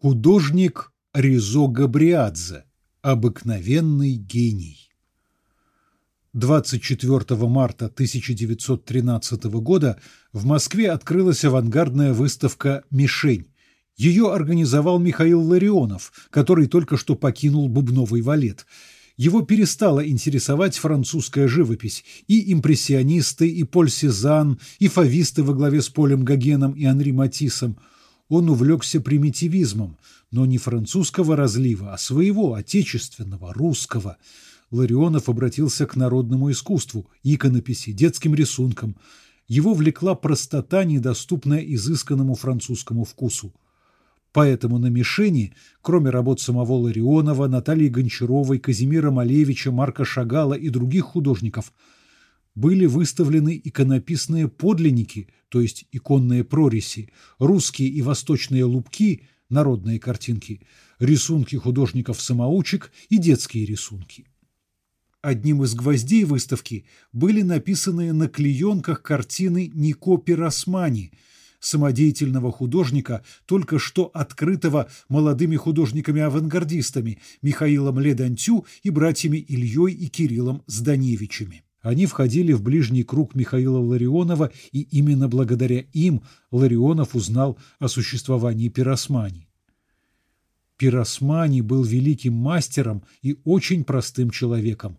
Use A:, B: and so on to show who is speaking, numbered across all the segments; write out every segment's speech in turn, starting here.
A: Художник Ризо Габриадзе. Обыкновенный гений. 24 марта 1913 года в Москве открылась авангардная выставка «Мишень». Ее организовал Михаил Ларионов, который только что покинул бубновый валет. Его перестала интересовать французская живопись, и импрессионисты, и Поль Сезанн, и фависты во главе с Полем Гогеном и Анри Матиссом – он увлекся примитивизмом, но не французского разлива, а своего, отечественного, русского. Ларионов обратился к народному искусству, иконописи, детским рисункам. Его влекла простота, недоступная изысканному французскому вкусу. Поэтому на мишени, кроме работ самого Ларионова, Натальи Гончаровой, Казимира Малевича, Марка Шагала и других художников – были выставлены иконописные подлинники, то есть иконные прореси, русские и восточные лупки, народные картинки, рисунки художников-самоучек и детские рисунки. Одним из гвоздей выставки были написанные на клеенках картины Нико Пиросмани, самодеятельного художника, только что открытого молодыми художниками-авангардистами Михаилом Ледантю и братьями Ильей и Кириллом Зданевичами. Они входили в ближний круг Михаила Ларионова, и именно благодаря им Ларионов узнал о существовании пиросмани. Пиросмани был великим мастером и очень простым человеком.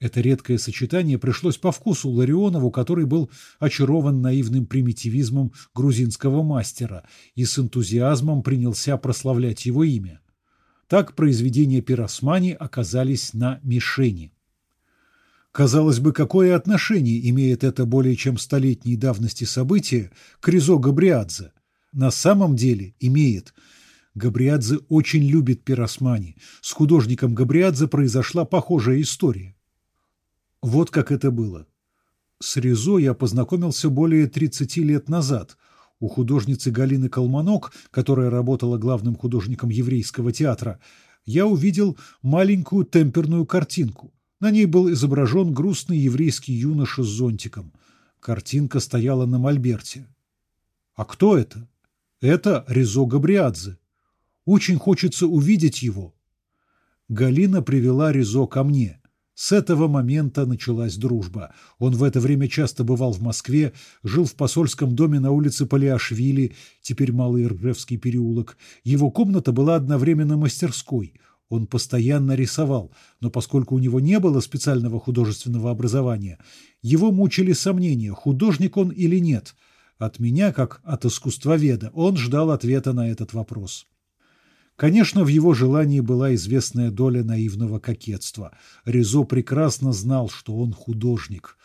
A: Это редкое сочетание пришлось по вкусу Ларионову, который был очарован наивным примитивизмом грузинского мастера и с энтузиазмом принялся прославлять его имя. Так произведения Пиросмани оказались на мишени. Казалось бы, какое отношение имеет это более чем столетней давности событие к Ризо Габриадзе? На самом деле имеет. Габриадзе очень любит пиросмани. С художником Габриадзе произошла похожая история. Вот как это было. С Ризо я познакомился более 30 лет назад у художницы Галины Колманок, которая работала главным художником еврейского театра, я увидел маленькую темперную картинку. На ней был изображен грустный еврейский юноша с зонтиком. Картинка стояла на мольберте. А кто это? Это Резо Габриадзе. Очень хочется увидеть его. Галина привела Резо ко мне. С этого момента началась дружба. Он в это время часто бывал в Москве, жил в посольском доме на улице Палиашвили, теперь Малый Ржевский переулок. Его комната была одновременно мастерской – он постоянно рисовал, но поскольку у него не было специального художественного образования, его мучили сомнения, художник он или нет. От меня, как от искусствоведа, он ждал ответа на этот вопрос. Конечно, в его желании была известная доля наивного кокетства. Ризо прекрасно знал, что он художник.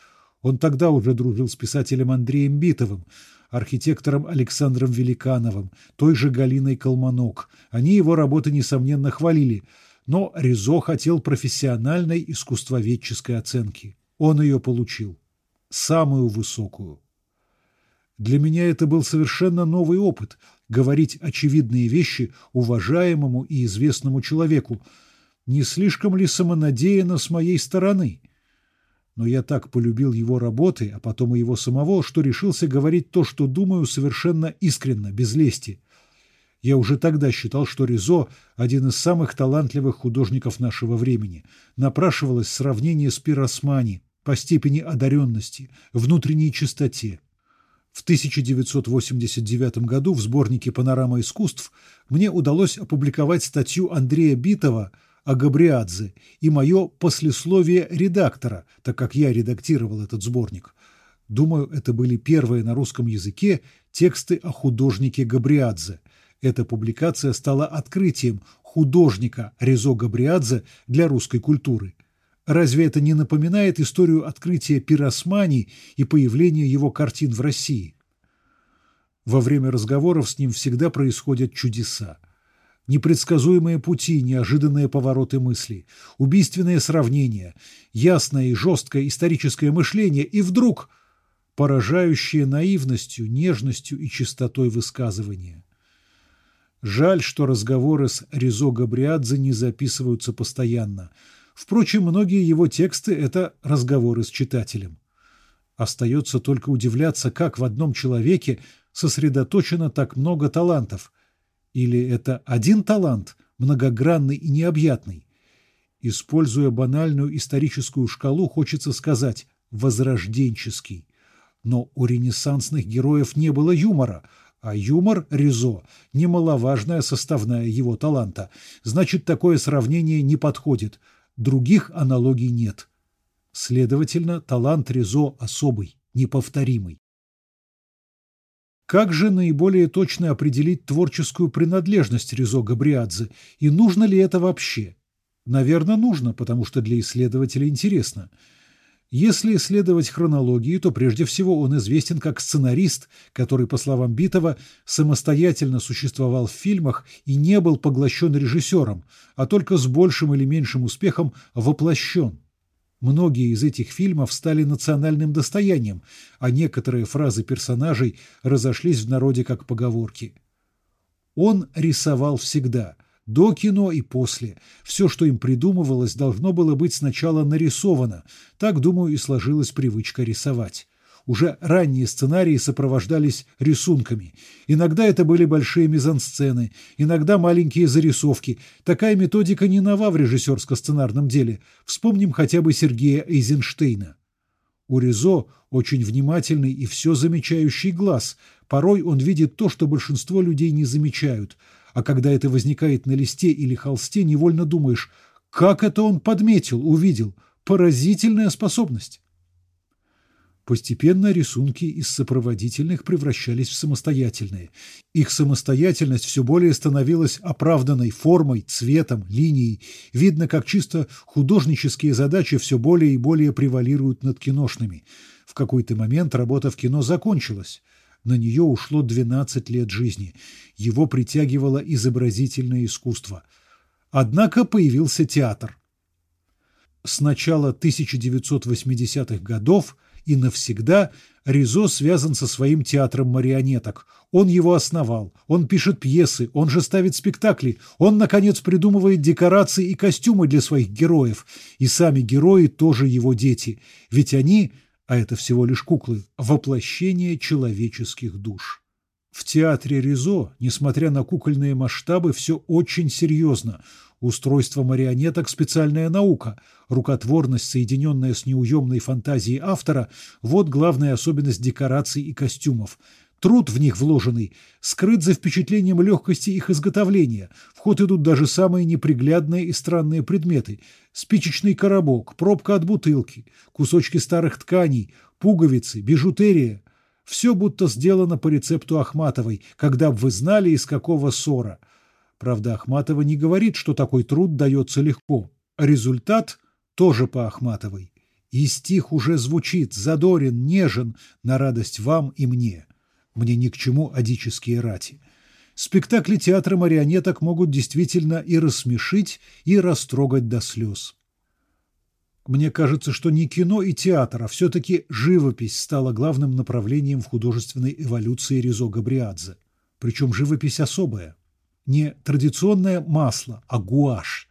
A: Он тогда уже дружил с писателем Андреем Битовым, архитектором Александром Великановым, той же Галиной Колманок. Они его работы, несомненно, хвалили, но Ризо хотел профессиональной искусствоведческой оценки. Он ее получил. Самую высокую. Для меня это был совершенно новый опыт – говорить очевидные вещи уважаемому и известному человеку. Не слишком ли самонадеянно с моей стороны – но я так полюбил его работы, а потом и его самого, что решился говорить то, что думаю, совершенно искренно, без лести. Я уже тогда считал, что Ризо – один из самых талантливых художников нашего времени. Напрашивалось сравнение с Пиросмани по степени одаренности, внутренней чистоте. В 1989 году в сборнике «Панорама искусств» мне удалось опубликовать статью Андрея Битова – о Габриадзе и мое послесловие редактора, так как я редактировал этот сборник. Думаю, это были первые на русском языке тексты о художнике Габриадзе. Эта публикация стала открытием художника Резо Габриадзе для русской культуры. Разве это не напоминает историю открытия пиросмани и появления его картин в России? Во время разговоров с ним всегда происходят чудеса. Непредсказуемые пути, неожиданные повороты мысли, убийственные сравнения, ясное и жесткое историческое мышление и вдруг поражающее наивностью, нежностью и чистотой высказывания. Жаль, что разговоры с Ризо Габриадзе не записываются постоянно. Впрочем, многие его тексты – это разговоры с читателем. Остается только удивляться, как в одном человеке сосредоточено так много талантов – Или это один талант, многогранный и необъятный? Используя банальную историческую шкалу, хочется сказать «возрожденческий». Но у ренессансных героев не было юмора, а юмор Ризо – немаловажная составная его таланта. Значит, такое сравнение не подходит. Других аналогий нет. Следовательно, талант Ризо особый, неповторимый. Как же наиболее точно определить творческую принадлежность Ризо Габриадзе, и нужно ли это вообще? Наверное, нужно, потому что для исследователя интересно. Если исследовать хронологию, то прежде всего он известен как сценарист, который, по словам Битова, самостоятельно существовал в фильмах и не был поглощен режиссером, а только с большим или меньшим успехом воплощен. Многие из этих фильмов стали национальным достоянием, а некоторые фразы персонажей разошлись в народе как поговорки. Он рисовал всегда, до кино и после. Все, что им придумывалось, должно было быть сначала нарисовано. Так, думаю, и сложилась привычка рисовать. Уже ранние сценарии сопровождались рисунками. Иногда это были большие мизансцены, иногда маленькие зарисовки. Такая методика не нова в режиссерско-сценарном деле. Вспомним хотя бы Сергея Эйзенштейна. У Ризо очень внимательный и все замечающий глаз. Порой он видит то, что большинство людей не замечают. А когда это возникает на листе или холсте, невольно думаешь, как это он подметил, увидел. Поразительная способность. Постепенно рисунки из сопроводительных превращались в самостоятельные. Их самостоятельность все более становилась оправданной формой, цветом, линией. Видно, как чисто художнические задачи все более и более превалируют над киношными. В какой-то момент работа в кино закончилась. На нее ушло 12 лет жизни. Его притягивало изобразительное искусство. Однако появился театр. С начала 1980-х годов – и навсегда Ризо связан со своим театром марионеток. Он его основал, он пишет пьесы, он же ставит спектакли, он, наконец, придумывает декорации и костюмы для своих героев. И сами герои тоже его дети, ведь они, а это всего лишь куклы, воплощение человеческих душ. В театре Ризо, несмотря на кукольные масштабы, все очень серьезно. Устройство марионеток – специальная наука. Рукотворность, соединенная с неуемной фантазией автора – вот главная особенность декораций и костюмов. Труд в них вложенный скрыт за впечатлением легкости их изготовления. В ход идут даже самые неприглядные и странные предметы. Спичечный коробок, пробка от бутылки, кусочки старых тканей, пуговицы, бижутерия. Все будто сделано по рецепту Ахматовой, когда бы вы знали, из какого ссора – Правда, Ахматова не говорит, что такой труд дается легко. Результат тоже по Ахматовой. И стих уже звучит, задорен, нежен, на радость вам и мне. Мне ни к чему адические рати. Спектакли театра марионеток могут действительно и рассмешить, и растрогать до слез. Мне кажется, что не кино и театр, а все-таки живопись стала главным направлением в художественной эволюции Ризо Габриадзе. Причем живопись особая не традиционное масло, а гуашь.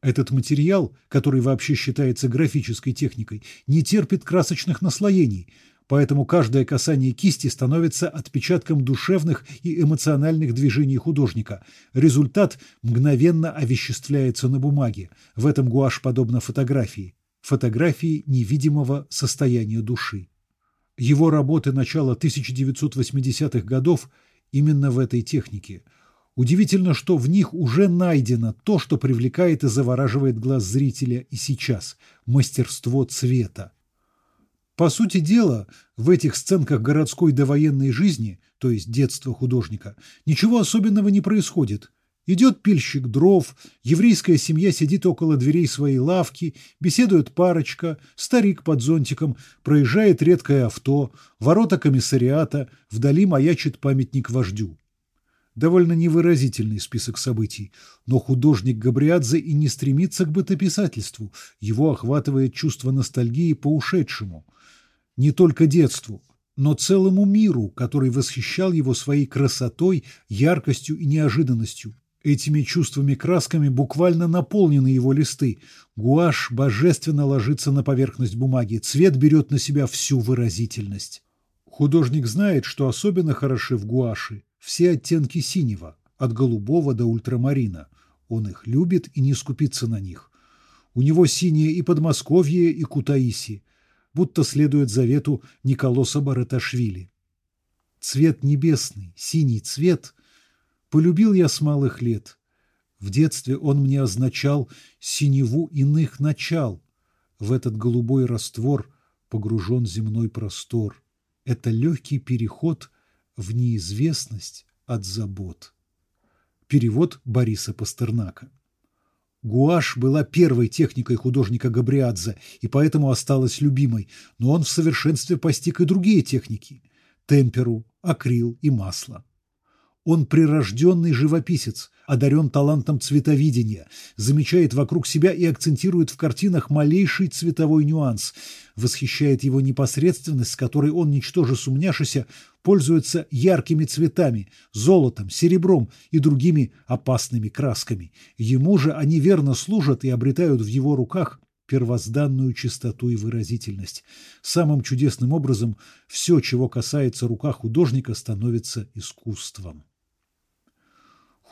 A: Этот материал, который вообще считается графической техникой, не терпит красочных наслоений, поэтому каждое касание кисти становится отпечатком душевных и эмоциональных движений художника. Результат мгновенно овеществляется на бумаге. В этом гуашь подобно фотографии. Фотографии невидимого состояния души. Его работы начала 1980-х годов именно в этой технике – Удивительно, что в них уже найдено то, что привлекает и завораживает глаз зрителя и сейчас – мастерство цвета. По сути дела, в этих сценках городской довоенной жизни, то есть детства художника, ничего особенного не происходит. Идет пильщик дров, еврейская семья сидит около дверей своей лавки, беседует парочка, старик под зонтиком, проезжает редкое авто, ворота комиссариата, вдали маячит памятник вождю. Довольно невыразительный список событий, но художник Габриадзе и не стремится к бытописательству, его охватывает чувство ностальгии по ушедшему. Не только детству, но целому миру, который восхищал его своей красотой, яркостью и неожиданностью. Этими чувствами-красками буквально наполнены его листы. Гуашь божественно ложится на поверхность бумаги, цвет берет на себя всю выразительность. Художник знает, что особенно хороши в гуаши все оттенки синего, от голубого до ультрамарина. Он их любит и не скупится на них. У него синие и Подмосковье, и Кутаиси, будто следует завету Николоса Бараташвили. Цвет небесный, синий цвет, полюбил я с малых лет. В детстве он мне означал синеву иных начал. В этот голубой раствор погружен земной простор. Это легкий переход в неизвестность от забот. Перевод Бориса Пастернака. Гуашь была первой техникой художника Габриадзе и поэтому осталась любимой, но он в совершенстве постиг и другие техники – темперу, акрил и масло. Он прирожденный живописец, одарен талантом цветовидения, замечает вокруг себя и акцентирует в картинах малейший цветовой нюанс, восхищает его непосредственность, с которой он, ничтоже сумняшися, пользуется яркими цветами, золотом, серебром и другими опасными красками. Ему же они верно служат и обретают в его руках первозданную чистоту и выразительность. Самым чудесным образом все, чего касается рука художника, становится искусством.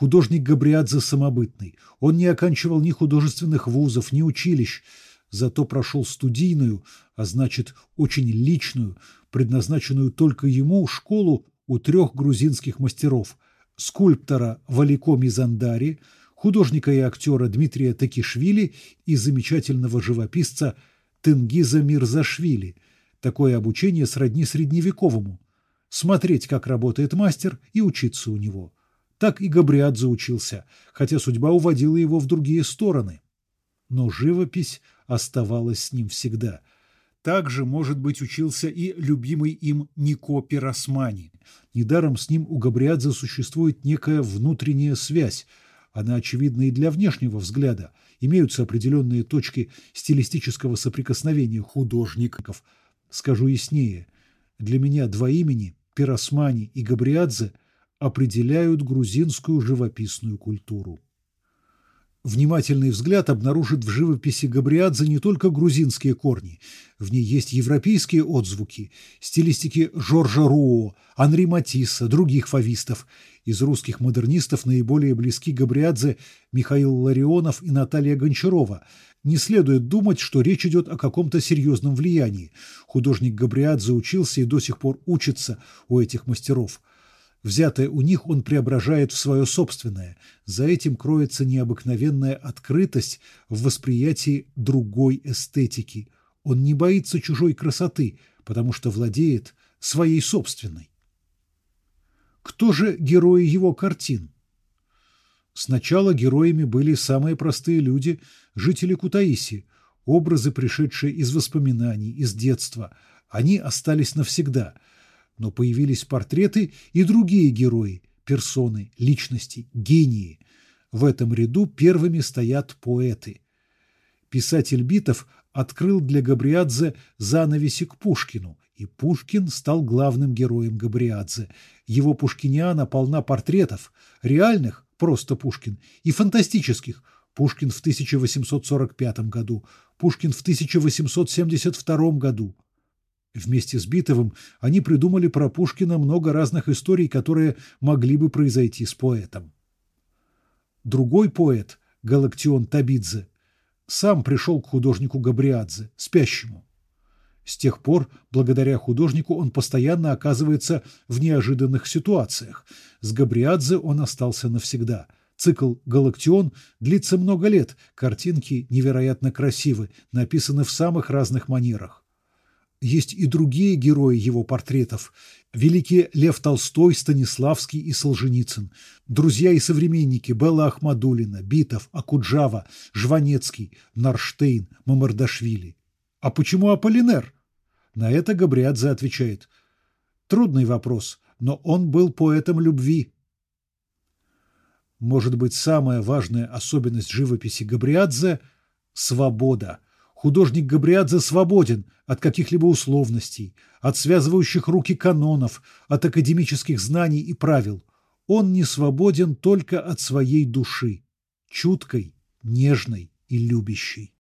A: Художник Габриадзе самобытный. Он не оканчивал ни художественных вузов, ни училищ, зато прошел студийную, а значит, очень личную, предназначенную только ему, школу у трех грузинских мастеров – скульптора Валико Мизандари, художника и актера Дмитрия Такишвили и замечательного живописца Тенгиза Мирзашвили. Такое обучение сродни средневековому. Смотреть, как работает мастер, и учиться у него – так и Габриадзе учился, хотя судьба уводила его в другие стороны. Но живопись оставалась с ним всегда. Также, может быть, учился и любимый им Нико Пиросмани. Недаром с ним у Габриадзе существует некая внутренняя связь. Она очевидна и для внешнего взгляда. Имеются определенные точки стилистического соприкосновения художников. Скажу яснее. Для меня два имени – Пиросмани и Габриадзе – определяют грузинскую живописную культуру. Внимательный взгляд обнаружит в живописи Габриадзе не только грузинские корни. В ней есть европейские отзвуки, стилистики Жоржа Руо, Анри Матисса, других фавистов. Из русских модернистов наиболее близки Габриадзе Михаил Ларионов и Наталья Гончарова. Не следует думать, что речь идет о каком-то серьезном влиянии. Художник Габриадзе учился и до сих пор учится у этих мастеров – Взятое у них он преображает в свое собственное. За этим кроется необыкновенная открытость в восприятии другой эстетики. Он не боится чужой красоты, потому что владеет своей собственной. Кто же герои его картин? Сначала героями были самые простые люди, жители Кутаиси, образы, пришедшие из воспоминаний, из детства. Они остались навсегда – но появились портреты и другие герои, персоны, личности, гении. В этом ряду первыми стоят поэты. Писатель Битов открыл для Габриадзе занавеси к Пушкину, и Пушкин стал главным героем Габриадзе. Его пушкиниана полна портретов, реальных, просто Пушкин, и фантастических, Пушкин в 1845 году, Пушкин в 1872 году. Вместе с Битовым они придумали про Пушкина много разных историй, которые могли бы произойти с поэтом. Другой поэт, Галактион Табидзе, сам пришел к художнику Габриадзе, спящему. С тех пор, благодаря художнику, он постоянно оказывается в неожиданных ситуациях. С Габриадзе он остался навсегда. Цикл «Галактион» длится много лет, картинки невероятно красивы, написаны в самых разных манерах. Есть и другие герои его портретов. Великие Лев Толстой, Станиславский и Солженицын. Друзья и современники Белла Ахмадулина, Битов, Акуджава, Жванецкий, Нарштейн, Мамардашвили. А почему Аполлинер? На это Габриадзе отвечает. Трудный вопрос, но он был поэтом любви. Может быть, самая важная особенность живописи Габриадзе – свобода – Художник Габриадзе свободен от каких-либо условностей, от связывающих руки канонов, от академических знаний и правил. Он не свободен только от своей души, чуткой, нежной и любящей.